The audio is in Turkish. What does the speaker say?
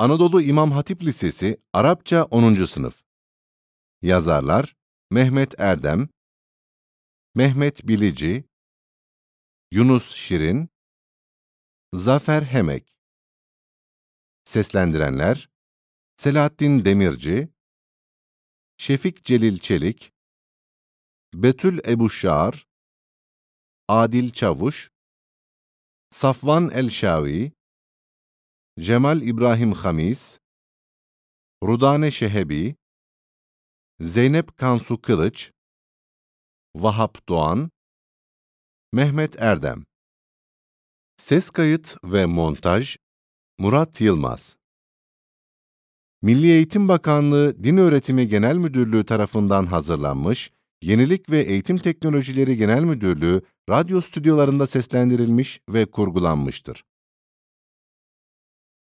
Anadolu İmam Hatip Lisesi Arapça 10. sınıf. Yazarlar Mehmet Erdem, Mehmet Bilici, Yunus Şirin, Zafer Hemek. Seslendirenler Selahattin Demirci, Şefik Celil Çelik, Betül Ebu Şaar, Adil Çavuş, Safvan El-Şavi, Cemal İbrahim Hamis, Rudane Şehebi, Zeynep Kansu Kılıç, Vahap Doğan, Mehmet Erdem. Ses kayıt ve montaj Murat Yılmaz. Milli Eğitim Bakanlığı Din Öğretimi Genel Müdürlüğü tarafından hazırlanmış, Yenilik ve Eğitim Teknolojileri Genel Müdürlüğü radyo stüdyolarında seslendirilmiş ve kurgulanmıştır.